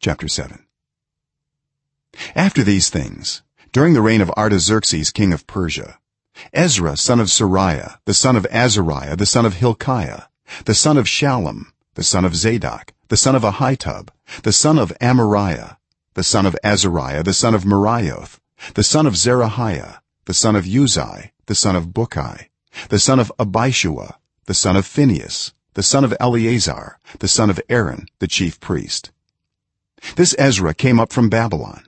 chapter 7 after these things during the reign of artaxerxes king of persia ezra son of seraiah the son of azariah the son of hilkiah the son of shallum the son of zadok the son of ahitub the son of amariah the son of azariah the son of meraioth the son of zerahiah the son of uzzi the son of bukki the son of abishua the son of phinehas the son of eleazar the son of aaron the chief priest this ezra came up from babylon.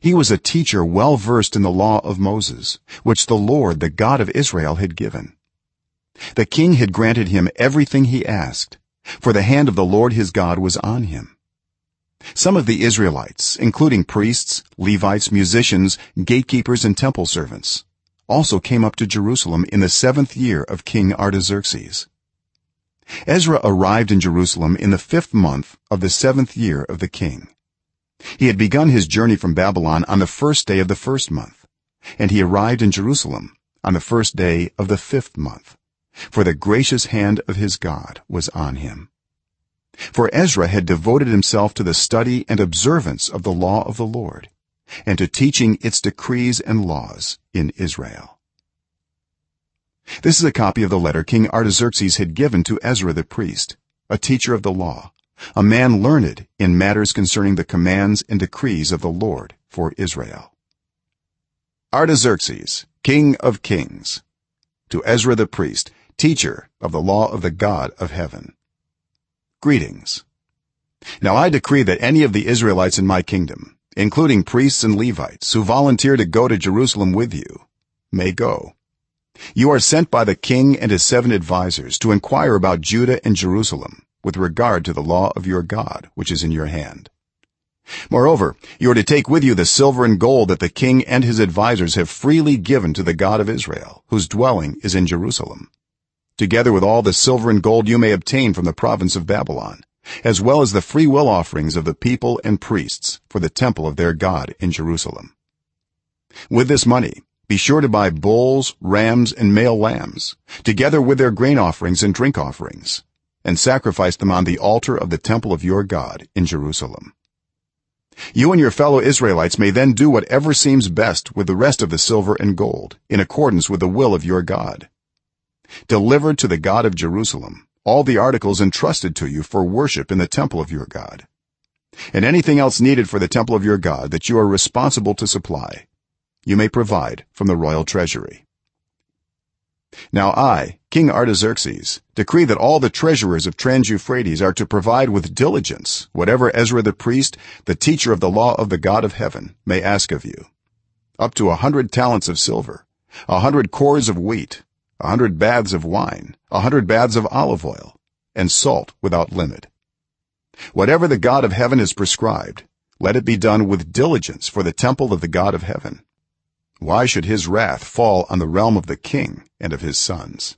He was a teacher well versed in the law of moses which the lord the god of israel had given. The king had granted him everything he asked for the hand of the lord his god was on him. Some of the israelites including priests levites musicians gatekeepers and temple servants also came up to jerusalem in the 7th year of king artaxerxes ezra arrived in jerusalem in the 5th month of the 7th year of the king. He had begun his journey from babylon on the first day of the first month and he arrived in jerusalem on the first day of the 5th month for the gracious hand of his god was on him. For ezra had devoted himself to the study and observance of the law of the lord and to teaching its decrees and laws in israel this is a copy of the letter king artaxerxes had given to ezra the priest a teacher of the law a man learned in matters concerning the commands and decrees of the lord for israel. Artaxerxes king of kings to ezra the priest teacher of the law of the god of heaven. Greetings. Now i decree that any of the israelites in my kingdom including priests and levites who volunteer to go to jerusalem with you may go you are sent by the king and his seven advisers to inquire about judah and jerusalem with regard to the law of your god which is in your hand. Moreover you are to take with you the silver and gold that the king and his advisers have freely given to the god of israel whose dwelling is in jerusalem. Together with all the silver and gold you may obtain from the province of babylon as well as the free will offerings of the people and priests for the temple of their god in jerusalem. With this money be sure to buy bulls rams and male lambs together with their grain offerings and drink offerings and sacrifice them on the altar of the temple of your god in jerusalem. You and your fellow israelites may then do whatever seems best with the rest of the silver and gold in accordance with the will of your god. Deliver to the god of jerusalem all the articles entrusted to you for worship in the temple of your god. And anything else needed for the temple of your god that you are responsible to supply you may provide from the royal treasury. Now i king artaxerxes decree that all the treasurers of trans-euphrates are to provide with diligence whatever ezra the priest the teacher of the law of the god of heaven may ask of you. Up to a 100 talents of silver a 100 cors of wheat a 100 baths of wine a 100 baths of olive oil and salt without limit. Whatever the god of heaven has prescribed let it be done with diligence for the temple of the god of heaven why should his wrath fall on the realm of the king and of his sons?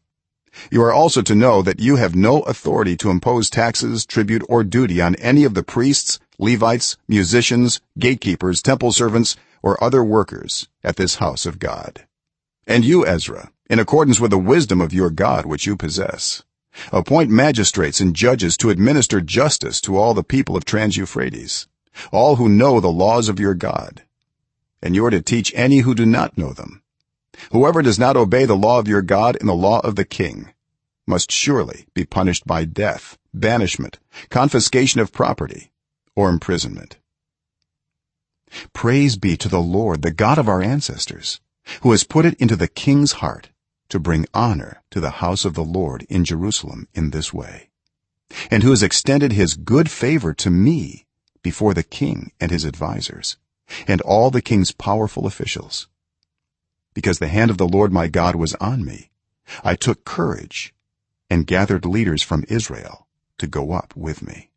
You are also to know that you have no authority to impose taxes tribute or duty on any of the priests levites musicians gatekeepers temple servants or other workers at this house of god. And you ezra in accordance with the wisdom of your god which you possess appoint magistrates and judges to administer justice to all the people of trans-euphrates all who know the laws of your god and you are to teach any who do not know them. Whoever does not obey the law of your god and the law of the king must surely be punished by death banishment confiscation of property or imprisonment. Praise be to the lord the god of our ancestors who has put it into the king's heart to bring honor to the house of the lord in jerusalem in this way and who has extended his good favor to me before the king and his advisers and all the king's powerful officials. Because the hand of the lord my god was on me i took courage and gathered leaders from israel to go up with me